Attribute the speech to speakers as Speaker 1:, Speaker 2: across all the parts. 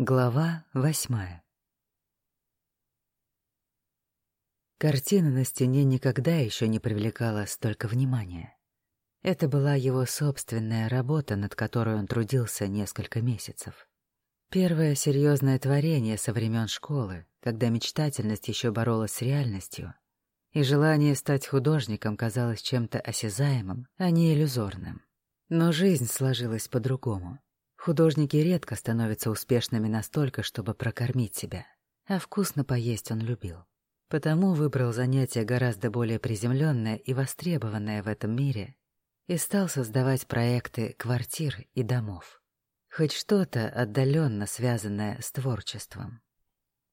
Speaker 1: Глава восьмая Картина на стене никогда еще не привлекала столько внимания. Это была его собственная работа, над которой он трудился несколько месяцев. Первое серьезное творение со времен школы, когда мечтательность еще боролась с реальностью, и желание стать художником казалось чем-то осязаемым, а не иллюзорным. Но жизнь сложилась по-другому. Художники редко становятся успешными настолько, чтобы прокормить себя, а вкусно поесть он любил. Потому выбрал занятие гораздо более приземленное и востребованное в этом мире и стал создавать проекты квартир и домов. Хоть что-то отдаленно связанное с творчеством.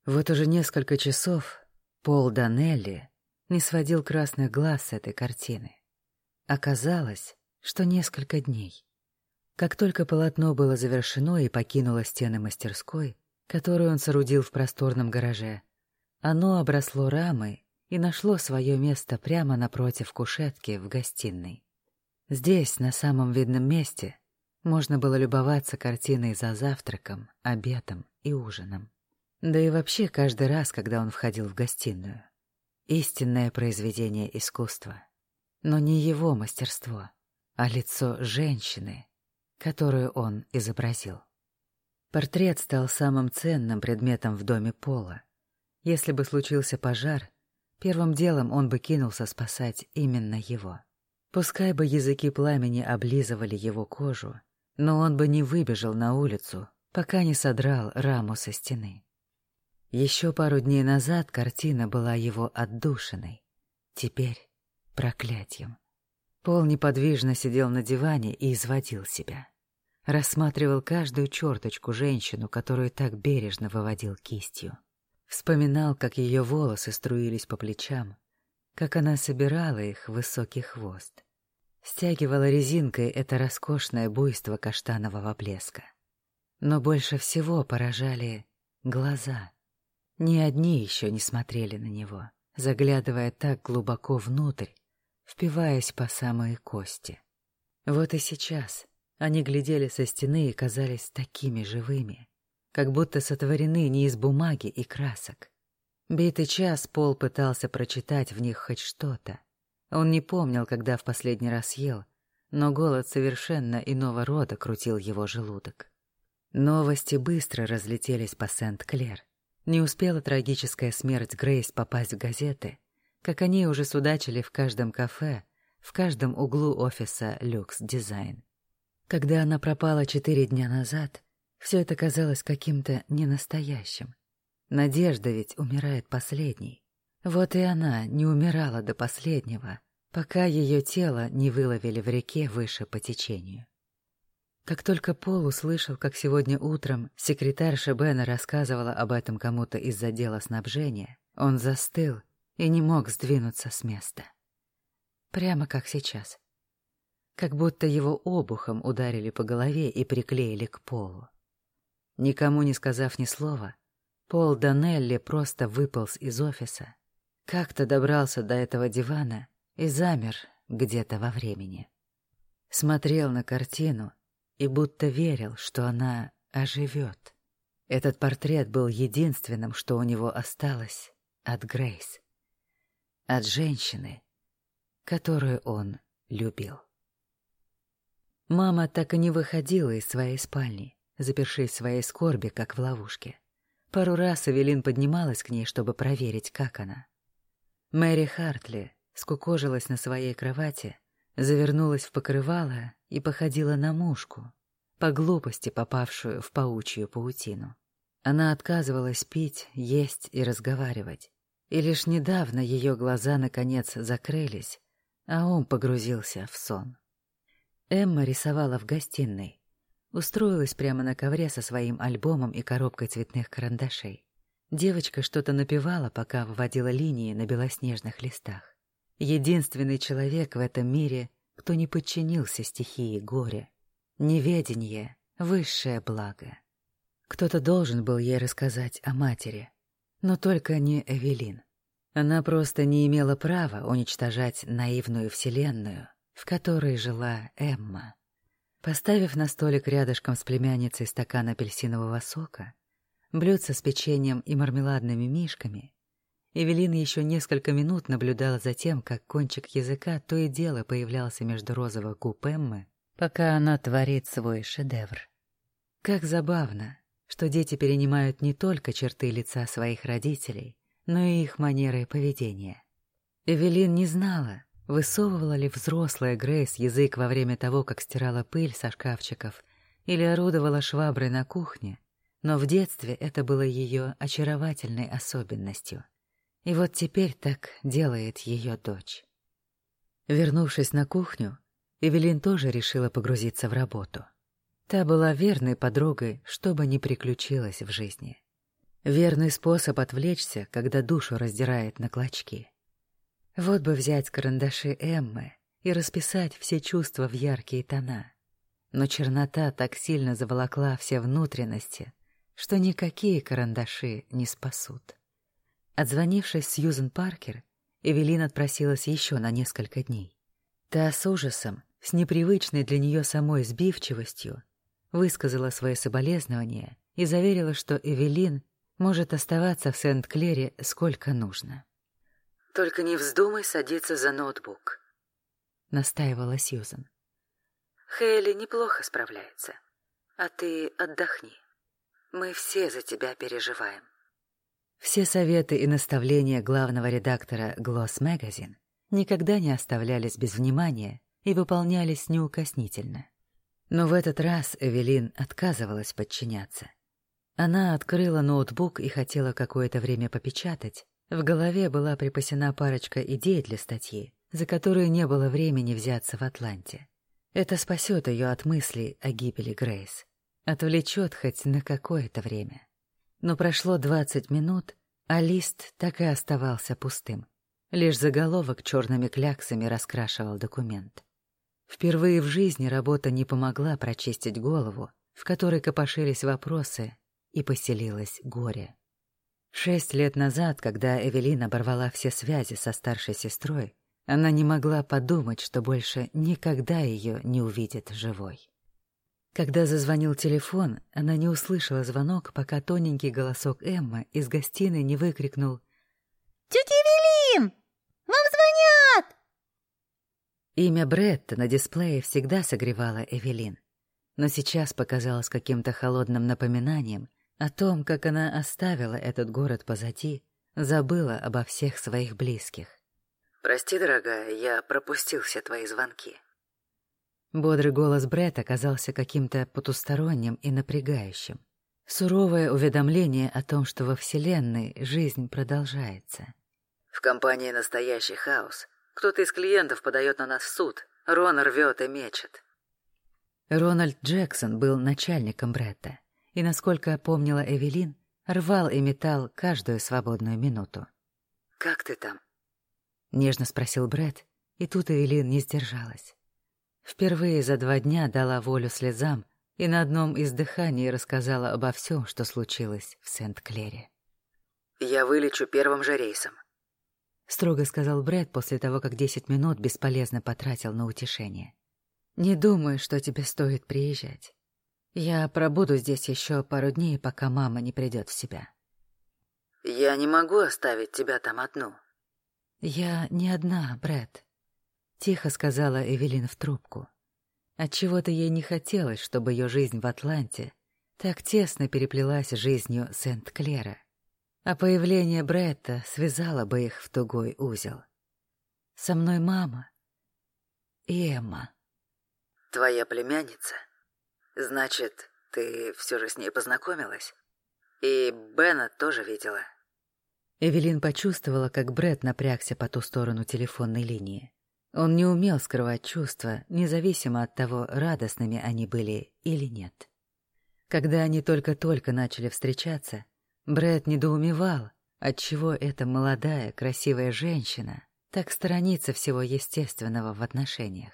Speaker 1: Вот уже несколько часов Пол Данелли не сводил красных глаз с этой картины. Оказалось, что несколько дней. Как только полотно было завершено и покинуло стены мастерской, которую он соорудил в просторном гараже, оно обросло рамой и нашло свое место прямо напротив кушетки в гостиной. Здесь, на самом видном месте, можно было любоваться картиной за завтраком, обедом и ужином. Да и вообще каждый раз, когда он входил в гостиную. Истинное произведение искусства. Но не его мастерство, а лицо женщины, которую он изобразил. Портрет стал самым ценным предметом в доме Пола. Если бы случился пожар, первым делом он бы кинулся спасать именно его. Пускай бы языки пламени облизывали его кожу, но он бы не выбежал на улицу, пока не содрал раму со стены. Еще пару дней назад картина была его отдушиной, теперь — проклятием. Пол неподвижно сидел на диване и изводил себя. Рассматривал каждую черточку женщину, которую так бережно выводил кистью. Вспоминал, как ее волосы струились по плечам, как она собирала их в высокий хвост. Стягивала резинкой это роскошное буйство каштанового блеска. Но больше всего поражали глаза. Ни одни еще не смотрели на него, заглядывая так глубоко внутрь, впиваясь по самые кости. Вот и сейчас они глядели со стены и казались такими живыми, как будто сотворены не из бумаги и красок. Битый час Пол пытался прочитать в них хоть что-то. Он не помнил, когда в последний раз ел, но голод совершенно иного рода крутил его желудок. Новости быстро разлетелись по Сент-Клер. Не успела трагическая смерть Грейс попасть в газеты, как они уже судачили в каждом кафе, в каждом углу офиса «Люкс Дизайн». Когда она пропала четыре дня назад, все это казалось каким-то ненастоящим. Надежда ведь умирает последней. Вот и она не умирала до последнего, пока ее тело не выловили в реке выше по течению. Как только Пол услышал, как сегодня утром секретарша Бена рассказывала об этом кому-то из отдела снабжения, он застыл и не мог сдвинуться с места. Прямо как сейчас. Как будто его обухом ударили по голове и приклеили к полу. Никому не сказав ни слова, Пол Данелли просто выполз из офиса, как-то добрался до этого дивана и замер где-то во времени. Смотрел на картину и будто верил, что она оживет. Этот портрет был единственным, что у него осталось от Грейс от женщины, которую он любил. Мама так и не выходила из своей спальни, запершись в своей скорби, как в ловушке. Пару раз Эвелин поднималась к ней, чтобы проверить, как она. Мэри Хартли скукожилась на своей кровати, завернулась в покрывало и походила на мушку, по глупости попавшую в паучью паутину. Она отказывалась пить, есть и разговаривать. И лишь недавно ее глаза наконец закрылись, а он погрузился в сон. Эмма рисовала в гостиной. Устроилась прямо на ковре со своим альбомом и коробкой цветных карандашей. Девочка что-то напевала, пока выводила линии на белоснежных листах. Единственный человек в этом мире, кто не подчинился стихии горя. Неведение — высшее благо. Кто-то должен был ей рассказать о матери — но только не Эвелин. Она просто не имела права уничтожать наивную вселенную, в которой жила Эмма. Поставив на столик рядышком с племянницей стакан апельсинового сока, блюдца с печеньем и мармеладными мишками, Эвелина еще несколько минут наблюдала за тем, как кончик языка то и дело появлялся между розовых губ Эммы, пока она творит свой шедевр. Как забавно, что дети перенимают не только черты лица своих родителей, но и их манеры поведения. Эвелин не знала, высовывала ли взрослая Грейс язык во время того, как стирала пыль со шкафчиков или орудовала шваброй на кухне, но в детстве это было ее очаровательной особенностью. И вот теперь так делает ее дочь. Вернувшись на кухню, Эвелин тоже решила погрузиться в работу. Та была верной подругой, что бы ни приключилось в жизни. Верный способ отвлечься, когда душу раздирает на клочки. Вот бы взять карандаши Эммы и расписать все чувства в яркие тона. Но чернота так сильно заволокла все внутренности, что никакие карандаши не спасут. Отзвонившись Сьюзен Паркер, Эвелин отпросилась еще на несколько дней. Та с ужасом, с непривычной для нее самой сбивчивостью, высказала свои соболезнования и заверила, что Эвелин может оставаться в Сент-Клере сколько нужно. «Только не вздумай садиться за ноутбук», — настаивала Сьюзен. «Хейли неплохо справляется, а ты отдохни. Мы все за тебя переживаем». Все советы и наставления главного редактора Gloss Magazine никогда не оставлялись без внимания и выполнялись неукоснительно. Но в этот раз Эвелин отказывалась подчиняться. Она открыла ноутбук и хотела какое-то время попечатать. В голове была припасена парочка идей для статьи, за которые не было времени взяться в Атланте. Это спасет ее от мыслей о гибели Грейс. Отвлечет хоть на какое-то время. Но прошло двадцать минут, а лист так и оставался пустым. Лишь заголовок черными кляксами раскрашивал документ. Впервые в жизни работа не помогла прочистить голову, в которой копошились вопросы, и поселилось горе. Шесть лет назад, когда Эвелин оборвала все связи со старшей сестрой, она не могла подумать, что больше никогда ее не увидит живой. Когда зазвонил телефон, она не услышала звонок, пока тоненький голосок Эммы из гостиной не выкрикнул
Speaker 2: «Тетя Эвелин! Вам звонят!»
Speaker 1: Имя Бретта на дисплее всегда согревало Эвелин, но сейчас показалось каким-то холодным напоминанием о том, как она оставила этот город позади, забыла обо всех своих близких. «Прости, дорогая, я пропустил все твои звонки», Бодрый голос Бретта оказался каким-то потусторонним и напрягающим. Суровое уведомление о том, что во Вселенной жизнь продолжается. В компании настоящий хаос. Кто-то из клиентов подает на нас в суд. Рон рвет и мечет. Рональд Джексон был начальником Бретта, и, насколько помнила Эвелин, рвал и метал каждую свободную минуту. «Как ты там?» — нежно спросил Бретт, и тут Эвелин не сдержалась. Впервые за два дня дала волю слезам и на одном из дыханий рассказала обо всем, что случилось в Сент-Клере. «Я вылечу первым же рейсом», — строго сказал Брэд после того, как десять минут бесполезно потратил на утешение. «Не думаю, что тебе стоит приезжать. Я пробуду здесь еще пару дней, пока мама не придет в себя». «Я не могу оставить тебя там одну». «Я не одна, Брэд. — тихо сказала Эвелин в трубку. Отчего-то ей не хотелось, чтобы ее жизнь в Атланте так тесно переплелась с жизнью Сент-Клера, а появление Бретта связало бы их в тугой узел. «Со мной мама и Эмма». «Твоя племянница? Значит, ты все же с ней познакомилась? И Бена тоже видела?» Эвелин почувствовала, как Бред напрягся по ту сторону телефонной линии. Он не умел скрывать чувства, независимо от того, радостными они были или нет. Когда они только-только начали встречаться, Брэд недоумевал, отчего эта молодая, красивая женщина так сторонится всего естественного в отношениях.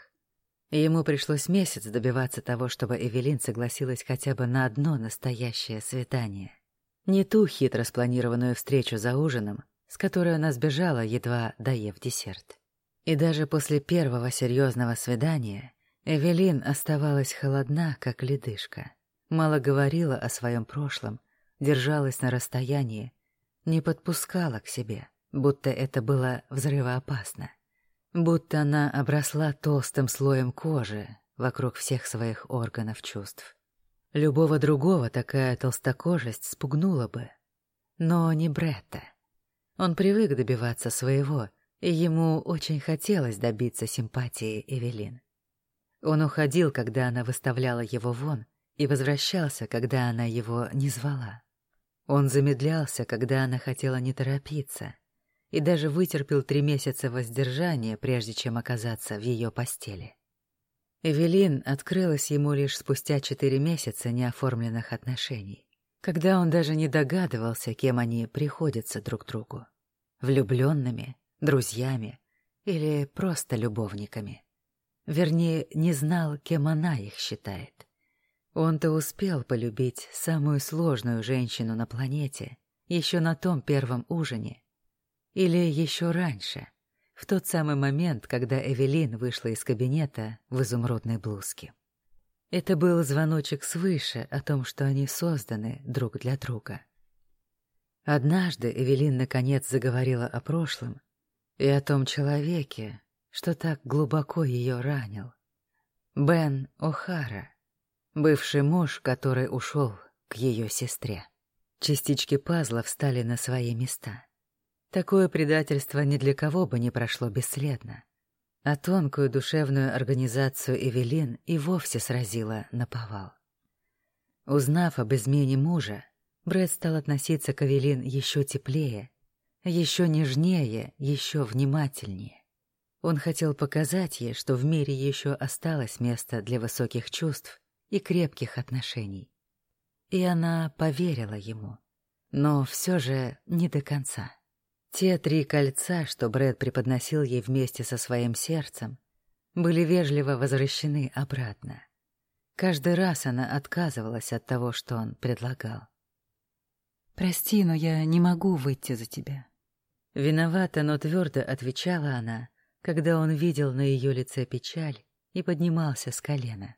Speaker 1: Ему пришлось месяц добиваться того, чтобы Эвелин согласилась хотя бы на одно настоящее свидание. Не ту хитро спланированную встречу за ужином, с которой она сбежала, едва доев десерт. И даже после первого серьезного свидания Эвелин оставалась холодна, как ледышка. Мало говорила о своем прошлом, держалась на расстоянии, не подпускала к себе, будто это было взрывоопасно. Будто она обросла толстым слоем кожи вокруг всех своих органов чувств. Любого другого такая толстокожесть спугнула бы. Но не Бретта. Он привык добиваться своего, и ему очень хотелось добиться симпатии Эвелин. Он уходил, когда она выставляла его вон, и возвращался, когда она его не звала. Он замедлялся, когда она хотела не торопиться, и даже вытерпел три месяца воздержания, прежде чем оказаться в ее постели. Эвелин открылась ему лишь спустя четыре месяца неоформленных отношений, когда он даже не догадывался, кем они приходятся друг другу — влюбленными, друзьями или просто любовниками. Вернее, не знал, кем она их считает. Он-то успел полюбить самую сложную женщину на планете еще на том первом ужине, или еще раньше, в тот самый момент, когда Эвелин вышла из кабинета в изумрудной блузке. Это был звоночек свыше о том, что они созданы друг для друга. Однажды Эвелин наконец заговорила о прошлом и о том человеке, что так глубоко ее ранил. Бен О'Хара, бывший муж, который ушел к ее сестре. Частички пазла встали на свои места. Такое предательство ни для кого бы не прошло бесследно. А тонкую душевную организацию Эвелин и вовсе сразила на повал. Узнав об измене мужа, Брэд стал относиться к Эвелин еще теплее, еще нежнее, еще внимательнее. Он хотел показать ей, что в мире еще осталось место для высоких чувств и крепких отношений. И она поверила ему, но все же не до конца. Те три кольца, что Брэд преподносил ей вместе со своим сердцем, были вежливо возвращены обратно. Каждый раз она отказывалась от того, что он предлагал.
Speaker 3: «Прости, но я не могу выйти за тебя».
Speaker 1: Виновата, но твердо отвечала она, когда он видел на ее лице печаль и поднимался с колена.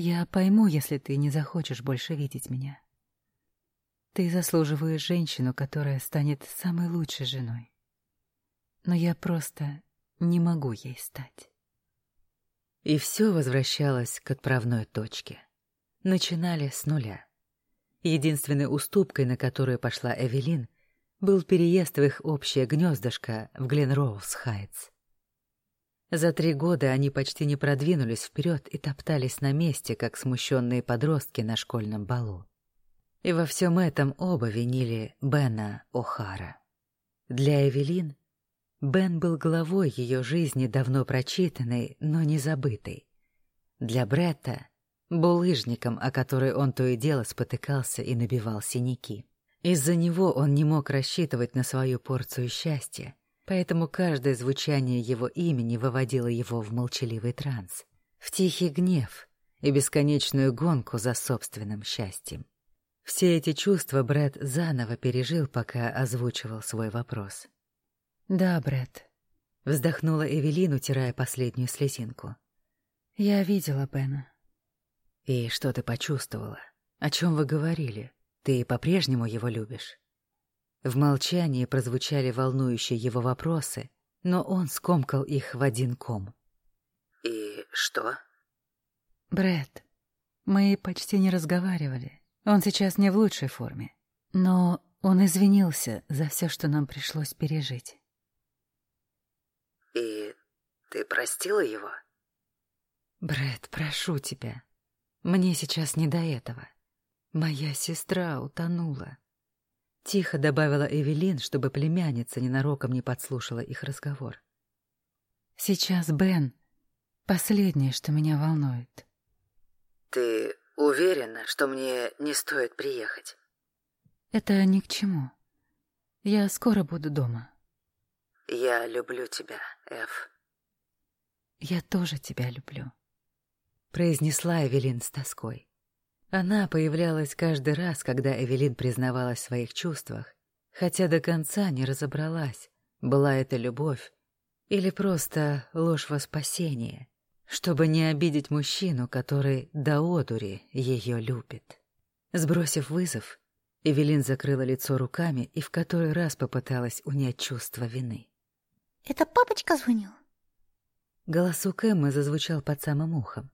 Speaker 3: «Я пойму, если ты не захочешь больше видеть меня». Ты заслуживаешь женщину, которая станет самой лучшей женой. Но я просто не могу ей стать.
Speaker 1: И все возвращалось к отправной точке. Начинали с нуля. Единственной уступкой, на которую пошла Эвелин, был переезд в их общее гнездышко в Гленроуз-Хайтс. За три года они почти не продвинулись вперед и топтались на месте, как смущенные подростки на школьном балу. И во всем этом оба винили Бена О'Хара. Для Эвелин Бен был главой ее жизни, давно прочитанной, но не забытой. Для Бретта — булыжником, о который он то и дело спотыкался и набивал синяки. Из-за него он не мог рассчитывать на свою порцию счастья, поэтому каждое звучание его имени выводило его в молчаливый транс, в тихий гнев и бесконечную гонку за собственным счастьем. Все эти чувства Брэд заново пережил, пока озвучивал свой вопрос.
Speaker 3: «Да, Брэд», —
Speaker 1: вздохнула Эвелин, утирая последнюю слезинку.
Speaker 3: «Я видела Бена».
Speaker 1: «И что ты почувствовала? О чем вы говорили? Ты по-прежнему его любишь?» В молчании прозвучали волнующие его вопросы, но он скомкал их в один ком. «И что?»
Speaker 3: Брэд, мы почти не разговаривали. Он сейчас не в лучшей форме, но он извинился за все, что нам пришлось пережить.
Speaker 1: И ты простила его? Брэд, прошу тебя. Мне сейчас не до этого. Моя сестра утонула. Тихо добавила Эвелин, чтобы племянница ненароком не подслушала их разговор.
Speaker 3: Сейчас Бен — последнее, что меня волнует.
Speaker 1: Ты Уверена, что мне не стоит приехать.
Speaker 3: Это ни к чему. Я скоро буду дома.
Speaker 1: Я люблю тебя, Эф.
Speaker 3: Я тоже тебя люблю,
Speaker 1: произнесла Эвелин с тоской. Она появлялась каждый раз, когда Эвелин признавалась в своих чувствах, хотя до конца не разобралась, была это любовь или просто ложь во спасение чтобы не обидеть мужчину, который до одури ее любит. Сбросив вызов, Эвелин закрыла лицо руками и в который раз попыталась унять чувство вины.
Speaker 2: Это папочка звонил?
Speaker 1: Голосок Эммы зазвучал под самым ухом.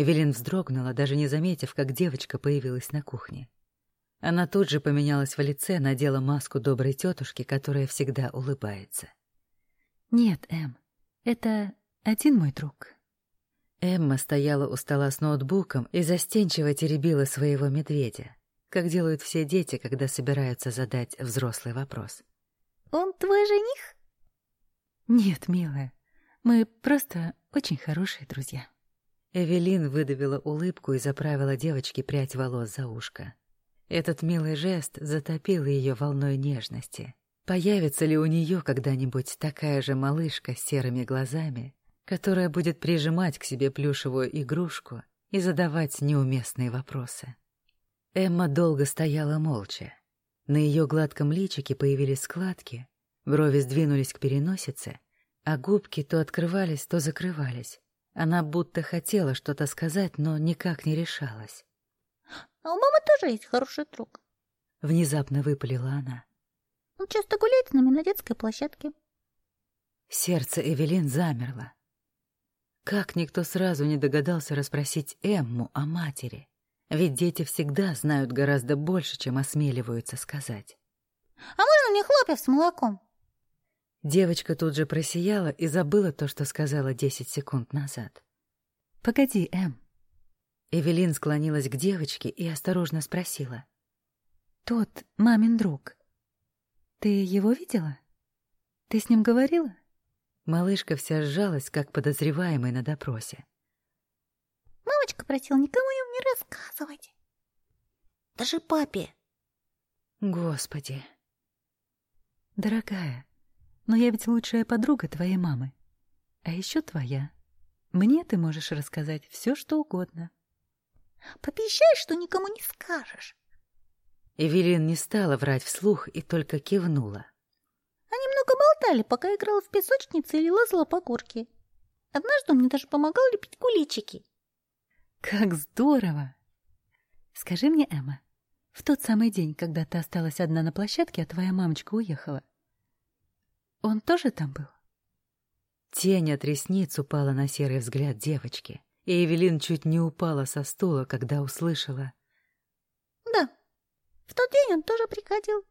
Speaker 1: Эвелин вздрогнула, даже не заметив, как девочка появилась на кухне. Она тут же поменялась в лице, надела маску доброй тетушки, которая всегда улыбается.
Speaker 3: «Нет, Эм, это один мой друг».
Speaker 1: Эмма стояла у стола с ноутбуком и застенчиво теребила своего медведя, как делают все дети, когда собираются задать взрослый вопрос.
Speaker 2: «Он твой жених?»
Speaker 3: «Нет, милая, мы просто очень хорошие друзья».
Speaker 1: Эвелин выдавила улыбку и заправила девочке прядь волос за ушко. Этот милый жест затопил ее волной нежности. Появится ли у нее когда-нибудь такая же малышка с серыми глазами, которая будет прижимать к себе плюшевую игрушку и задавать неуместные вопросы? Эмма долго стояла молча. На ее гладком личике появились складки, брови сдвинулись к переносице, а губки то открывались, то закрывались. Она будто хотела что-то сказать, но никак не решалась.
Speaker 2: А у мамы тоже есть хороший друг.
Speaker 1: Внезапно выпалила она.
Speaker 2: Он часто гуляет с нами на детской площадке.
Speaker 1: Сердце Эвелин замерло. Как никто сразу не догадался расспросить Эмму о матери? Ведь дети всегда знают гораздо больше, чем осмеливаются сказать.
Speaker 2: «А можно мне хлопьев с молоком?»
Speaker 1: Девочка тут же просияла и забыла то, что сказала десять секунд назад.
Speaker 3: «Погоди, Эм,
Speaker 1: Эвелин склонилась к девочке и осторожно спросила.
Speaker 3: «Тот мамин друг. Ты его видела? Ты с ним говорила?»
Speaker 1: Малышка вся сжалась, как подозреваемый на допросе.
Speaker 2: Мамочка просила никому им не рассказывать. Даже папе.
Speaker 1: Господи.
Speaker 3: Дорогая, но я ведь лучшая подруга твоей мамы. А еще твоя. Мне ты можешь рассказать все, что угодно.
Speaker 2: Пообещай, что никому не скажешь.
Speaker 1: Эвелин не стала врать вслух и только кивнула.
Speaker 2: Они много болтали, пока играла в песочнице или лазала по горке. Однажды он мне даже помогал лепить куличики.
Speaker 3: Как здорово! Скажи мне, Эмма, в тот самый день, когда ты осталась одна на площадке, а твоя мамочка уехала, он тоже там был?
Speaker 1: Тень от ресниц упала на серый взгляд девочки и Эвелин чуть не упала со стула, когда услышала.
Speaker 2: «Да, в тот день он тоже приходил.